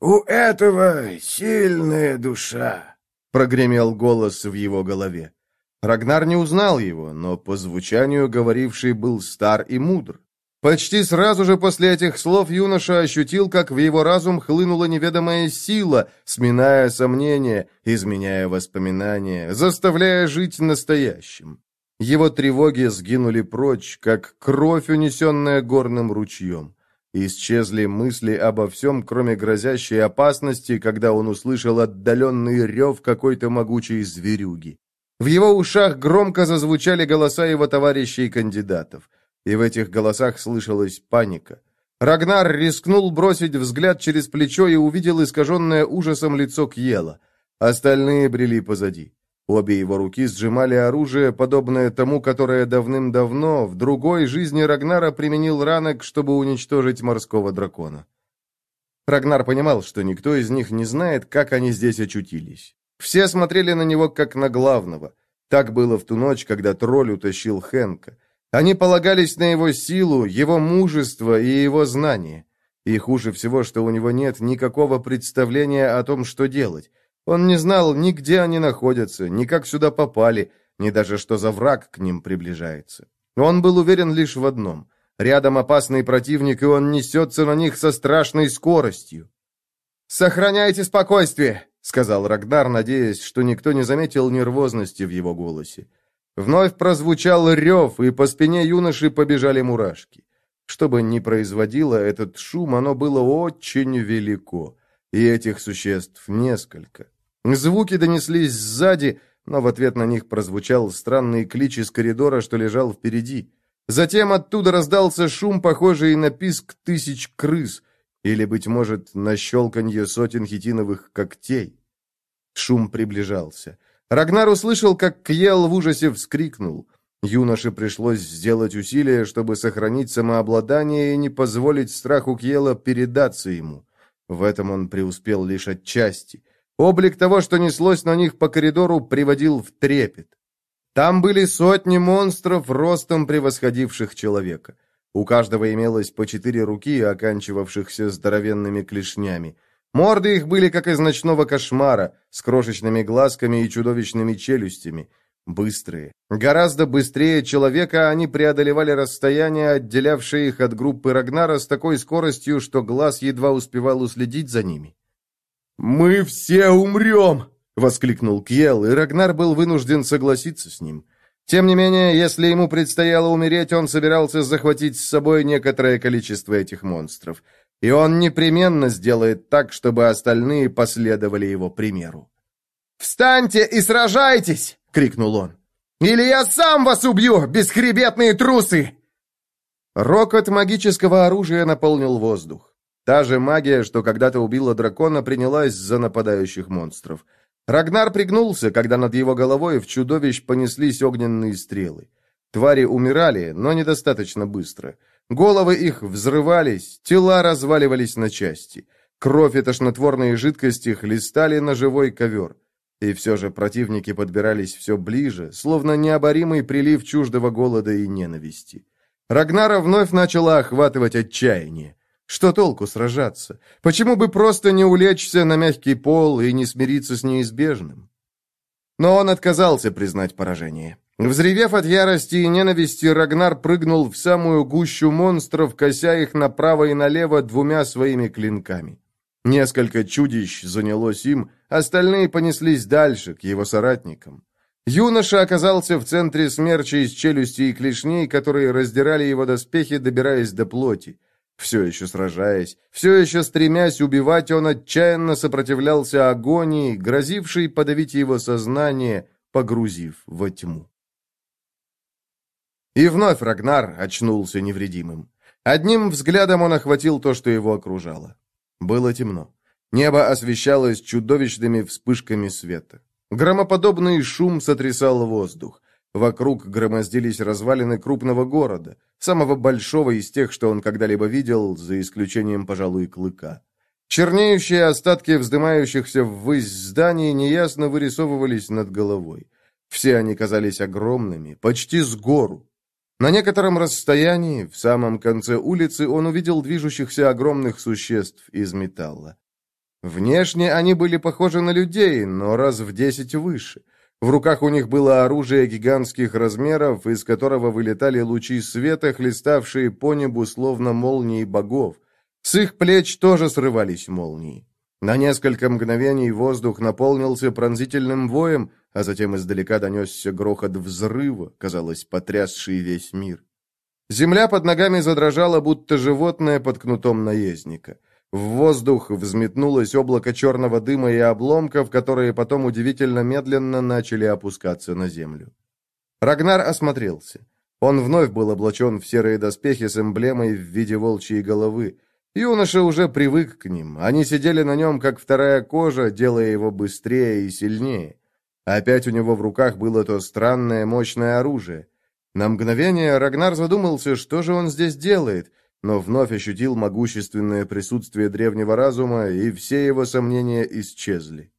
«У этого сильная душа», прогремел голос в его голове. Рагнар не узнал его, но по звучанию говоривший был стар и мудр. Почти сразу же после этих слов юноша ощутил, как в его разум хлынула неведомая сила, сминая сомнения, изменяя воспоминания, заставляя жить настоящим. Его тревоги сгинули прочь, как кровь, унесенная горным ручьем. Исчезли мысли обо всем, кроме грозящей опасности, когда он услышал отдаленный рев какой-то могучей зверюги. В его ушах громко зазвучали голоса его товарищей кандидатов, и в этих голосах слышалась паника. Рагнар рискнул бросить взгляд через плечо и увидел искаженное ужасом лицо Кьела. Остальные брели позади. Обе его руки сжимали оружие, подобное тому, которое давным-давно в другой жизни Рагнара применил ранок, чтобы уничтожить морского дракона. Рагнар понимал, что никто из них не знает, как они здесь очутились. Все смотрели на него, как на главного. Так было в ту ночь, когда тролль утащил Хенка. Они полагались на его силу, его мужество и его знания. И хуже всего, что у него нет никакого представления о том, что делать. Он не знал ни где они находятся, ни как сюда попали, ни даже что за враг к ним приближается. Он был уверен лишь в одном. Рядом опасный противник, и он несется на них со страшной скоростью. «Сохраняйте спокойствие!» — сказал Рагдар, надеясь, что никто не заметил нервозности в его голосе. Вновь прозвучал рев, и по спине юноши побежали мурашки. Что бы ни производило этот шум, оно было очень велико, и этих существ несколько. Звуки донеслись сзади, но в ответ на них прозвучал странный клич из коридора, что лежал впереди. Затем оттуда раздался шум, похожий на писк тысяч крыс, или, быть может, на щелканье сотен хитиновых когтей. Шум приближался. Рагнар услышал, как Кьел в ужасе вскрикнул. Юноше пришлось сделать усилие, чтобы сохранить самообладание и не позволить страху Кьела передаться ему. В этом он преуспел лишь отчасти. Облик того, что неслось на них по коридору, приводил в трепет. Там были сотни монстров, ростом превосходивших человека. У каждого имелось по четыре руки, оканчивавшихся здоровенными клешнями. Морды их были, как из ночного кошмара, с крошечными глазками и чудовищными челюстями. Быстрые. Гораздо быстрее человека они преодолевали расстояние, отделявшее их от группы Рагнара с такой скоростью, что глаз едва успевал уследить за ними. «Мы все умрем!» — воскликнул Кьел, и Рагнар был вынужден согласиться с ним. Тем не менее, если ему предстояло умереть, он собирался захватить с собой некоторое количество этих монстров. И он непременно сделает так, чтобы остальные последовали его примеру. «Встаньте и сражайтесь!» — крикнул он. «Или я сам вас убью, бесхребетные трусы!» Рокот магического оружия наполнил воздух. Та же магия, что когда-то убила дракона, принялась за нападающих монстров. Рагнар пригнулся, когда над его головой в чудовищ понеслись огненные стрелы. Твари умирали, но недостаточно быстро. Головы их взрывались, тела разваливались на части. Кровь и тошнотворные жидкости хлестали на живой ковер. И все же противники подбирались все ближе, словно необоримый прилив чуждого голода и ненависти. Рагнара вновь начала охватывать отчаяние. Что толку сражаться? Почему бы просто не улечься на мягкий пол и не смириться с неизбежным? Но он отказался признать поражение. Взревев от ярости и ненависти, Рагнар прыгнул в самую гущу монстров, кося их направо и налево двумя своими клинками. Несколько чудищ занялось им, остальные понеслись дальше, к его соратникам. Юноша оказался в центре смерча из челюсти и клешней, которые раздирали его доспехи, добираясь до плоти. Все еще сражаясь, все еще стремясь убивать, он отчаянно сопротивлялся агонии, грозившей подавить его сознание, погрузив во тьму. И вновь Рагнар очнулся невредимым. Одним взглядом он охватил то, что его окружало. Было темно. Небо освещалось чудовищными вспышками света. Громоподобный шум сотрясал воздух. Вокруг громоздились развалины крупного города, самого большого из тех, что он когда-либо видел, за исключением, пожалуй, клыка. Чернеющие остатки вздымающихся ввысь зданий неясно вырисовывались над головой. Все они казались огромными, почти с гору. На некотором расстоянии, в самом конце улицы, он увидел движущихся огромных существ из металла. Внешне они были похожи на людей, но раз в десять выше – в руках у них было оружие гигантских размеров, из которого вылетали лучи света, хлеставшие по небу, словно молнии богов. С их плеч тоже срывались молнии. На несколько мгновений воздух наполнился пронзительным воем, а затем издалека донесся грохот взрыва, казалось, потрясший весь мир. Земля под ногами задрожала, будто животное под кнутом наездника. В воздух взметнулось облако черного дыма и обломков, которые потом удивительно медленно начали опускаться на землю. Рагнар осмотрелся. Он вновь был облачен в серые доспехи с эмблемой в виде волчьей головы. Юноша уже привык к ним. Они сидели на нем, как вторая кожа, делая его быстрее и сильнее. Опять у него в руках было то странное мощное оружие. На мгновение Рагнар задумался, что же он здесь делает — но вновь ощутил могущественное присутствие древнего разума, и все его сомнения исчезли.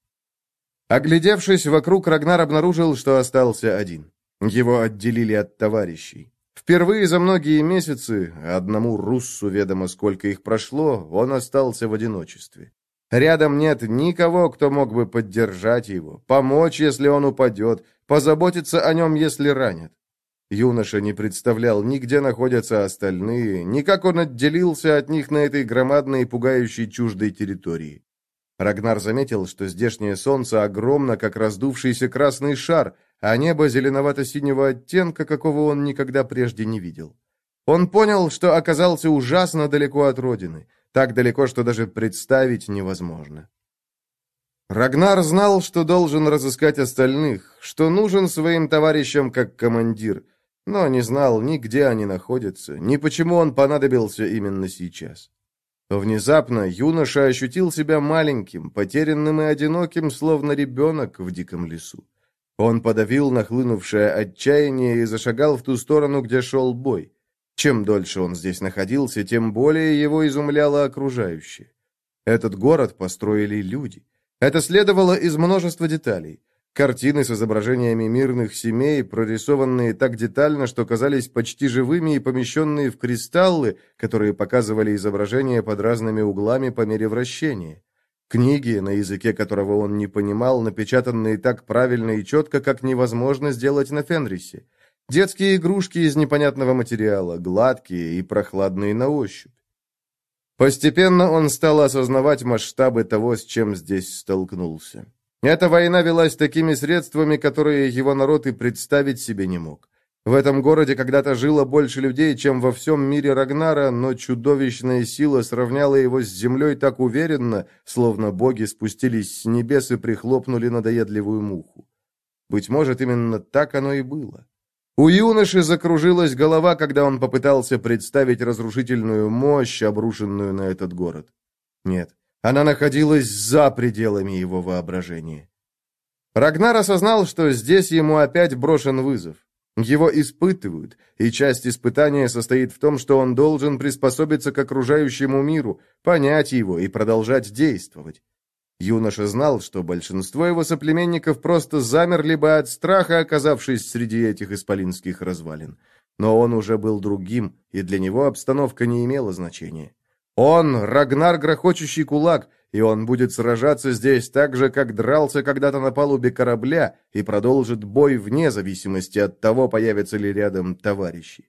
Оглядевшись вокруг, Рагнар обнаружил, что остался один. Его отделили от товарищей. Впервые за многие месяцы, одному руссу ведомо сколько их прошло, он остался в одиночестве. Рядом нет никого, кто мог бы поддержать его, помочь, если он упадет, позаботиться о нем, если ранят. Юноша не представлял ни где находятся остальные, ни как он отделился от них на этой громадной и пугающей чуждой территории. Рагнар заметил, что здешнее солнце огромно, как раздувшийся красный шар, а небо зеленовато-синего оттенка, какого он никогда прежде не видел. Он понял, что оказался ужасно далеко от родины, так далеко, что даже представить невозможно. Рагнар знал, что должен разыскать остальных, что нужен своим товарищам как командир – но не знал ни где они находятся, ни почему он понадобился именно сейчас. Внезапно юноша ощутил себя маленьким, потерянным и одиноким, словно ребенок в диком лесу. Он подавил нахлынувшее отчаяние и зашагал в ту сторону, где шел бой. Чем дольше он здесь находился, тем более его изумляло окружающее. Этот город построили люди. Это следовало из множества деталей. Картины с изображениями мирных семей, прорисованные так детально, что казались почти живыми и помещенные в кристаллы, которые показывали изображения под разными углами по мере вращения. Книги, на языке которого он не понимал, напечатанные так правильно и четко, как невозможно сделать на Фенрисе. Детские игрушки из непонятного материала, гладкие и прохладные на ощупь. Постепенно он стал осознавать масштабы того, с чем здесь столкнулся. Эта война велась такими средствами, которые его народ и представить себе не мог. В этом городе когда-то жило больше людей, чем во всем мире Рагнара, но чудовищная сила сравняла его с землей так уверенно, словно боги спустились с небес и прихлопнули надоедливую муху. Быть может, именно так оно и было. У юноши закружилась голова, когда он попытался представить разрушительную мощь, обрушенную на этот город. Нет, она находилась за пределами его воображения. Рагнар осознал, что здесь ему опять брошен вызов. Его испытывают, и часть испытания состоит в том, что он должен приспособиться к окружающему миру, понять его и продолжать действовать. Юноша знал, что большинство его соплеменников просто замерли бы от страха, оказавшись среди этих исполинских развалин. Но он уже был другим, и для него обстановка не имела значения. Он — Рагнар Грохочущий Кулак, и он будет сражаться здесь так же, как дрался когда-то на палубе корабля, и продолжит бой вне зависимости от того, появятся ли рядом товарищи.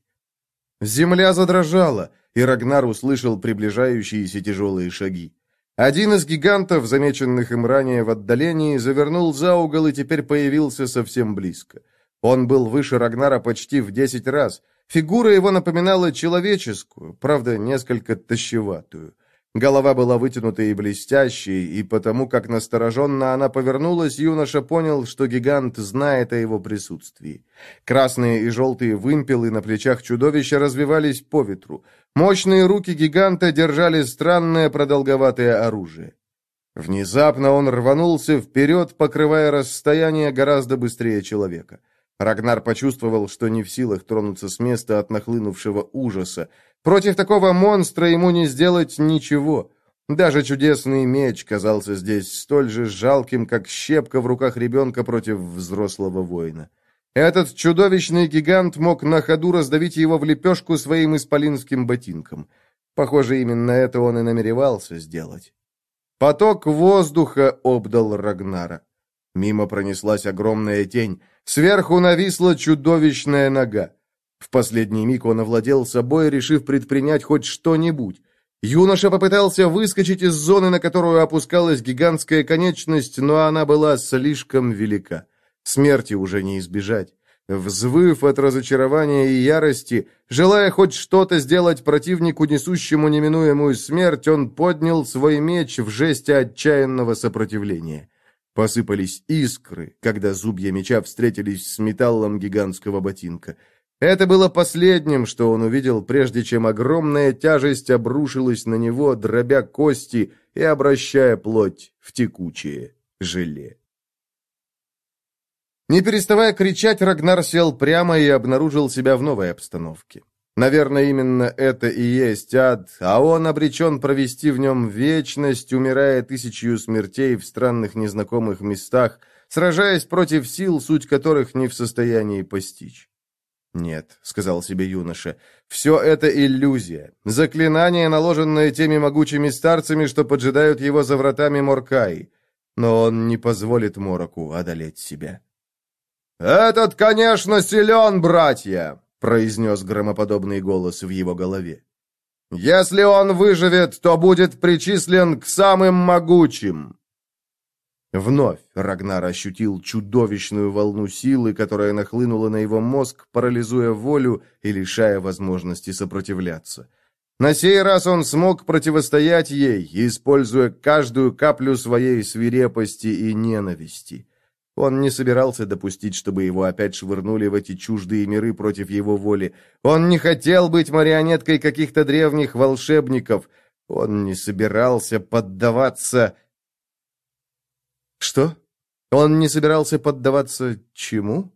Земля задрожала, и Рагнар услышал приближающиеся тяжелые шаги. Один из гигантов, замеченных им ранее в отдалении, завернул за угол и теперь появился совсем близко. Он был выше Рагнара почти в десять раз — Фигура его напоминала человеческую, правда, несколько тащеватую. Голова была вытянутой и блестящей, и потому как настороженно она повернулась, юноша понял, что гигант знает о его присутствии. Красные и желтые вымпелы на плечах чудовища развивались по ветру. Мощные руки гиганта держали странное продолговатое оружие. Внезапно он рванулся вперед, покрывая расстояние гораздо быстрее человека. Рагнар почувствовал, что не в силах тронуться с места от нахлынувшего ужаса. Против такого монстра ему не сделать ничего. Даже чудесный меч казался здесь столь же жалким, как щепка в руках ребенка против взрослого воина. Этот чудовищный гигант мог на ходу раздавить его в лепешку своим исполинским ботинком. Похоже, именно это он и намеревался сделать. Поток воздуха обдал Рагнара. Мимо пронеслась огромная тень. Сверху нависла чудовищная нога. В последний миг он овладел собой, решив предпринять хоть что-нибудь. Юноша попытался выскочить из зоны, на которую опускалась гигантская конечность, но она была слишком велика. Смерти уже не избежать. Взвыв от разочарования и ярости, желая хоть что-то сделать противнику, несущему неминуемую смерть, он поднял свой меч в жесте отчаянного сопротивления. Посыпались искры, когда зубья меча встретились с металлом гигантского ботинка. Это было последним, что он увидел, прежде чем огромная тяжесть обрушилась на него, дробя кости и обращая плоть в текучее желе. Не переставая кричать, Рагнар сел прямо и обнаружил себя в новой обстановке. Наверное, именно это и есть ад, а он обречен провести в нем вечность, умирая тысячью смертей в странных незнакомых местах, сражаясь против сил, суть которых не в состоянии постичь. «Нет», — сказал себе юноша, — «все это иллюзия, заклинание, наложенное теми могучими старцами, что поджидают его за вратами Моркаи, но он не позволит Мороку одолеть себя». «Этот, конечно, силен, братья!» Произнес громоподобный голос в его голове. «Если он выживет, то будет причислен к самым могучим!» Вновь Рагнар ощутил чудовищную волну силы, которая нахлынула на его мозг, парализуя волю и лишая возможности сопротивляться. На сей раз он смог противостоять ей, используя каждую каплю своей свирепости и ненависти. Он не собирался допустить, чтобы его опять швырнули в эти чуждые миры против его воли. Он не хотел быть марионеткой каких-то древних волшебников. Он не собирался поддаваться... Что? Он не собирался поддаваться чему?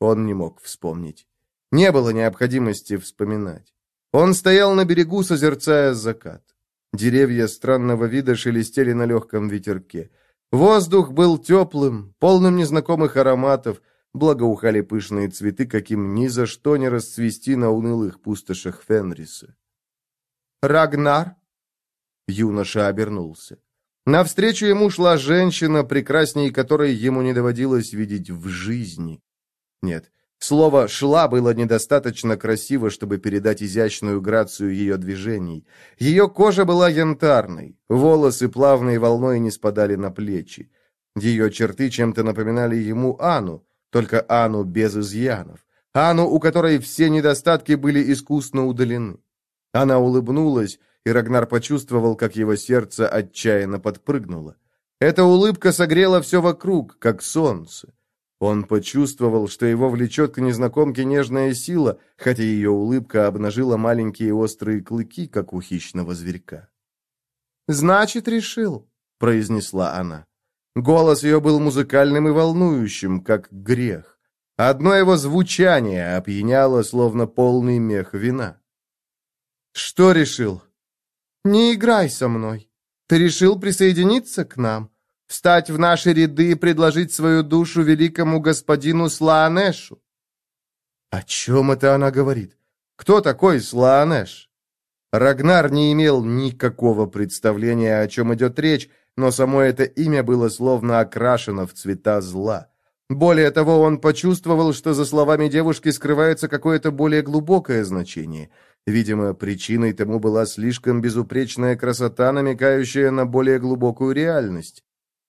Он не мог вспомнить. Не было необходимости вспоминать. Он стоял на берегу, созерцая закат. Деревья странного вида шелестели на легком ветерке. Воздух был теплым, полным незнакомых ароматов, благоухали пышные цветы, каким ни за что не расцвести на унылых пустошах Фенриса. «Рагнар?» Юноша обернулся. Навстречу ему шла женщина, прекрасней которой ему не доводилось видеть в жизни. Нет, слово «шла» было недостаточно красиво, чтобы передать изящную грацию ее движений. Ее кожа была янтарной, волосы плавной волной не спадали на плечи. Ее черты чем-то напоминали ему Ану, только Ану без изъянов. Ану, у которой все недостатки были искусно удалены. Она улыбнулась, и Рагнар почувствовал, как его сердце отчаянно подпрыгнуло. Эта улыбка согрела все вокруг, как солнце. Он почувствовал, что его влечет к незнакомке нежная сила, хотя ее улыбка обнажила маленькие острые клыки, как у хищного зверька. «Значит, решил», — произнесла она. Голос ее был музыкальным и волнующим, как грех. Одно его звучание опьяняло, словно полный мех вина. «Что решил?» «Не играй со мной. Ты решил присоединиться к нам, встать в наши ряды и предложить свою душу великому господину Слаанешу». «О чем это она говорит? Кто такой Слаанеш?» Рагнар не имел никакого представления, о чем идет речь, но само это имя было словно окрашено в цвета зла. Более того, он почувствовал, что за словами девушки скрывается какое-то более глубокое значение. Видимо, причиной тому была слишком безупречная красота, намекающая на более глубокую реальность.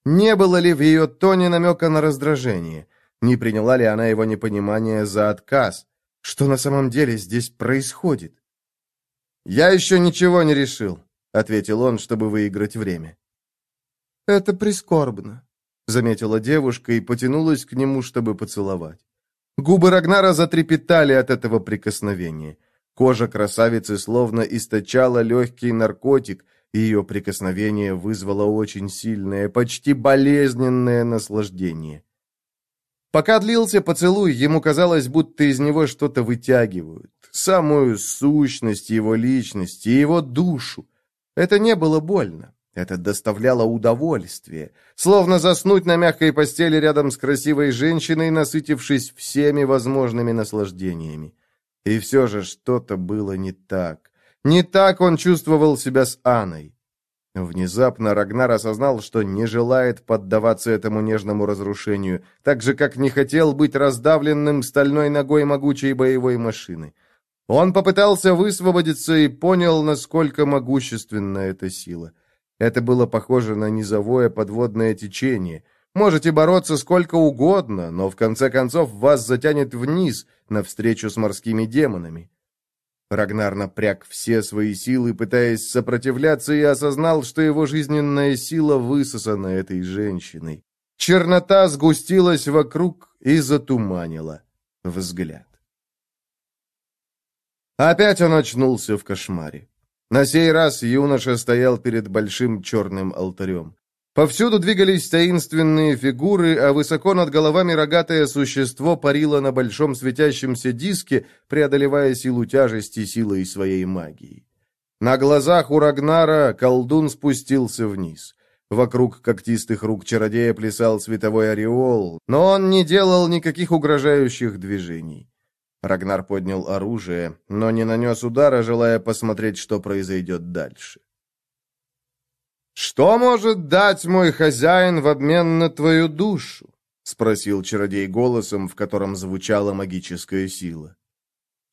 Не было ли в ее тоне намека на раздражение? Не приняла ли она его непонимание за отказ? Что на самом деле здесь происходит? «Я еще ничего не решил», — ответил он, чтобы выиграть время. «Это прискорбно», — заметила девушка и потянулась к нему, чтобы поцеловать. Губы Рагнара затрепетали от этого прикосновения. Кожа красавицы словно источала легкий наркотик, ее прикосновение вызвало очень сильное, почти болезненное наслаждение. Пока длился поцелуй, ему казалось, будто из него что-то вытягивают. Самую сущность его личности, его душу. Это не было больно. Это доставляло удовольствие. Словно заснуть на мягкой постели рядом с красивой женщиной, насытившись всеми возможными наслаждениями. И все же что-то было не так. Не так он чувствовал себя с Анной. Внезапно Рагнар осознал, что не желает поддаваться этому нежному разрушению, так же, как не хотел быть раздавленным стальной ногой могучей боевой машины. Он попытался высвободиться и понял, насколько могущественна эта сила. Это было похоже на низовое подводное течение — Можете бороться сколько угодно, но в конце концов вас затянет вниз, навстречу с морскими демонами. Рагнар напряг все свои силы, пытаясь сопротивляться, и осознал, что его жизненная сила высосана этой женщиной. Чернота сгустилась вокруг и затуманила взгляд. Опять он очнулся в кошмаре. На сей раз юноша стоял перед большим черным алтарем. Повсюду двигались таинственные фигуры, а высоко над головами рогатое существо парило на большом светящемся диске, преодолевая силу тяжести силой своей магии. На глазах у Рагнара колдун спустился вниз. Вокруг когтистых рук чародея плясал световой ореол, но он не делал никаких угрожающих движений. Рагнар поднял оружие, но не нанес удара, желая посмотреть, что произойдет дальше. «Что может дать мой хозяин в обмен на твою душу?» — спросил чародей голосом, в котором звучала магическая сила.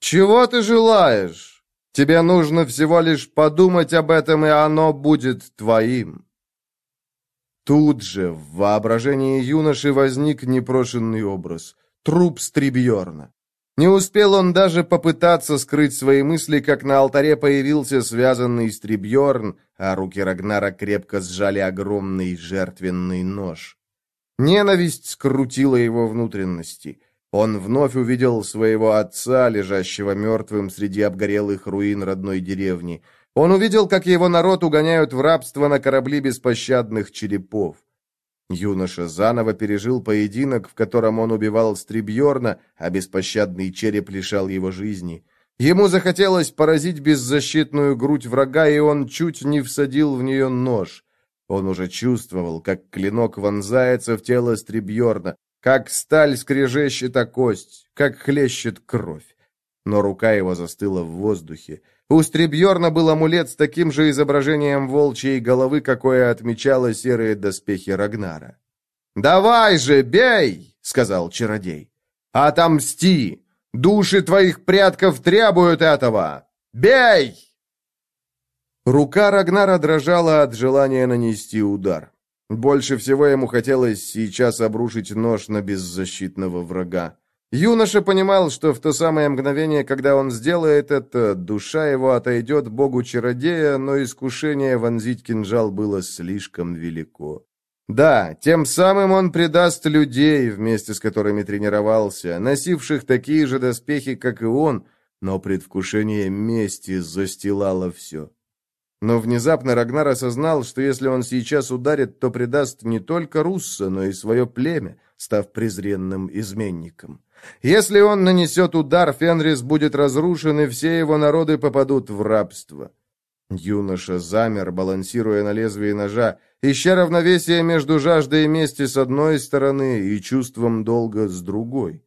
«Чего ты желаешь? Тебе нужно всего лишь подумать об этом, и оно будет твоим». Тут же в воображении юноши возник непрошенный образ — труп Стрибьерна. Не успел он даже попытаться скрыть свои мысли, как на алтаре появился связанный Стрибьерн, а руки Рагнара крепко сжали огромный жертвенный нож. Ненависть скрутила его внутренности. Он вновь увидел своего отца, лежащего мертвым среди обгорелых руин родной деревни. Он увидел, как его народ угоняют в рабство на корабли беспощадных черепов. Юноша заново пережил поединок, в котором он убивал Стрибьорна, а беспощадный череп лишал его жизни. Ему захотелось поразить беззащитную грудь врага, и он чуть не всадил в нее нож. Он уже чувствовал, как клинок вонзается в тело Стрибьорна, как сталь скрежещет о кость, как хлещет кровь. Но рука его застыла в воздухе. У Стрибьорна был амулет с таким же изображением волчьей головы, какое отмечало серые доспехи Рагнара. «Давай же, бей!» — сказал чародей. «Отомсти! Души твоих предков требуют этого! Бей!» Рука Рагнара дрожала от желания нанести удар. Больше всего ему хотелось сейчас обрушить нож на беззащитного врага. Юноша понимал, что в то самое мгновение, когда он сделает это, душа его отойдет богу-чародея, но искушение вонзить кинжал было слишком велико. Да, тем самым он предаст людей, вместе с которыми тренировался, носивших такие же доспехи, как и он, но предвкушение мести застилало все. Но внезапно Рагнар осознал, что если он сейчас ударит, то предаст не только Русса, но и свое племя, став презренным изменником. Если он нанесет удар, Фенрис будет разрушен, и все его народы попадут в рабство. Юноша замер, балансируя на лезвии ножа, ища равновесие между жаждой мести с одной стороны и чувством долга с другой.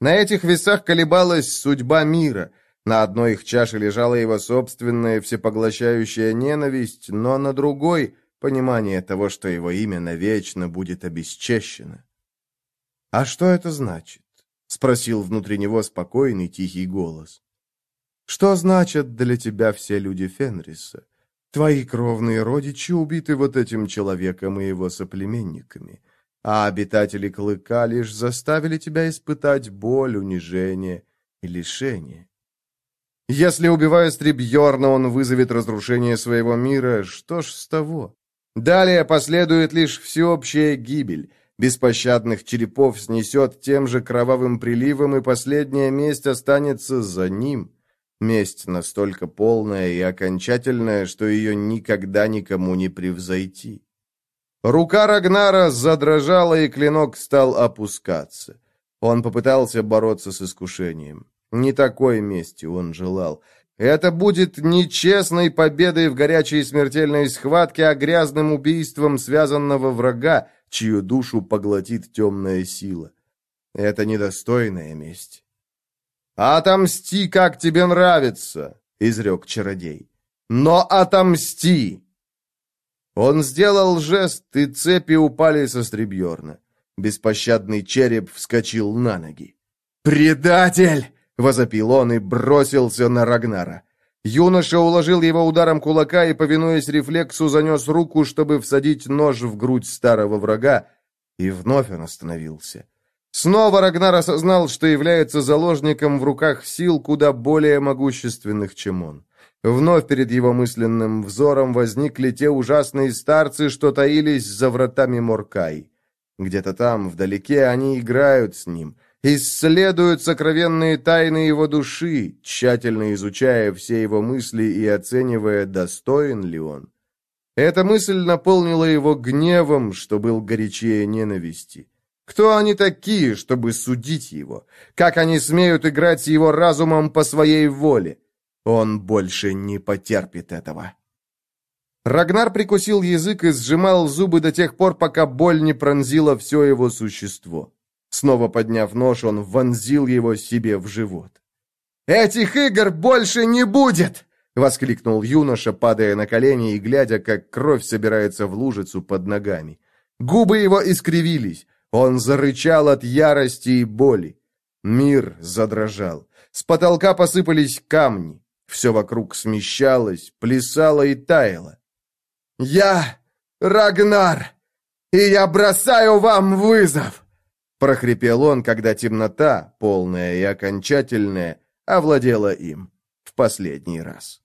На этих весах колебалась судьба мира. На одной их чаше лежала его собственная всепоглощающая ненависть, но на другой — понимание того, что его имя навечно будет обесчещено. А что это значит? — спросил внутри него спокойный, тихий голос. «Что значат для тебя все люди Фенриса? Твои кровные родичи убиты вот этим человеком и его соплеменниками, а обитатели Клыка лишь заставили тебя испытать боль, унижение и лишение. Если, убивая Стрибьорна, он вызовет разрушение своего мира, что ж с того? Далее последует лишь всеобщая гибель, Беспощадных черепов снесет тем же кровавым приливом, и последняя месть останется за ним. Месть настолько полная и окончательная, что ее никогда никому не превзойти. Рука Рагнара задрожала, и клинок стал опускаться. Он попытался бороться с искушением. Не такой мести он желал. Это будет не честной победой в горячей смертельной схватке, а грязным убийством связанного врага, чью душу поглотит темная сила. Это недостойная месть. «Отомсти, как тебе нравится!» — изрек чародей. «Но отомсти!» Он сделал жест, и цепи упали со стребьерна. Беспощадный череп вскочил на ноги. «Предатель!» — возопил он и бросился на Рагнара. Юноша уложил его ударом кулака и, повинуясь рефлексу, занес руку, чтобы всадить нож в грудь старого врага, и вновь он остановился. Снова Рагнар осознал, что является заложником в руках сил куда более могущественных, чем он. Вновь перед его мысленным взором возникли те ужасные старцы, что таились за вратами Моркай. Где-то там, вдалеке, они играют с ним — исследуют сокровенные тайны его души, тщательно изучая все его мысли и оценивая, достоин ли он. Эта мысль наполнила его гневом, что был горячее ненависти. Кто они такие, чтобы судить его? Как они смеют играть с его разумом по своей воле? Он больше не потерпит этого. Рагнар прикусил язык и сжимал зубы до тех пор, пока боль не пронзила все его существо. Снова подняв нож, он вонзил его себе в живот. «Этих игр больше не будет!» — воскликнул юноша, падая на колени и глядя, как кровь собирается в лужицу под ногами. Губы его искривились. Он зарычал от ярости и боли. Мир задрожал. С потолка посыпались камни. Все вокруг смещалось, плясало и таяло. «Я Рагнар, и я бросаю вам вызов!» Прохрипел он, когда темнота, полная и окончательная, овладела им в последний раз.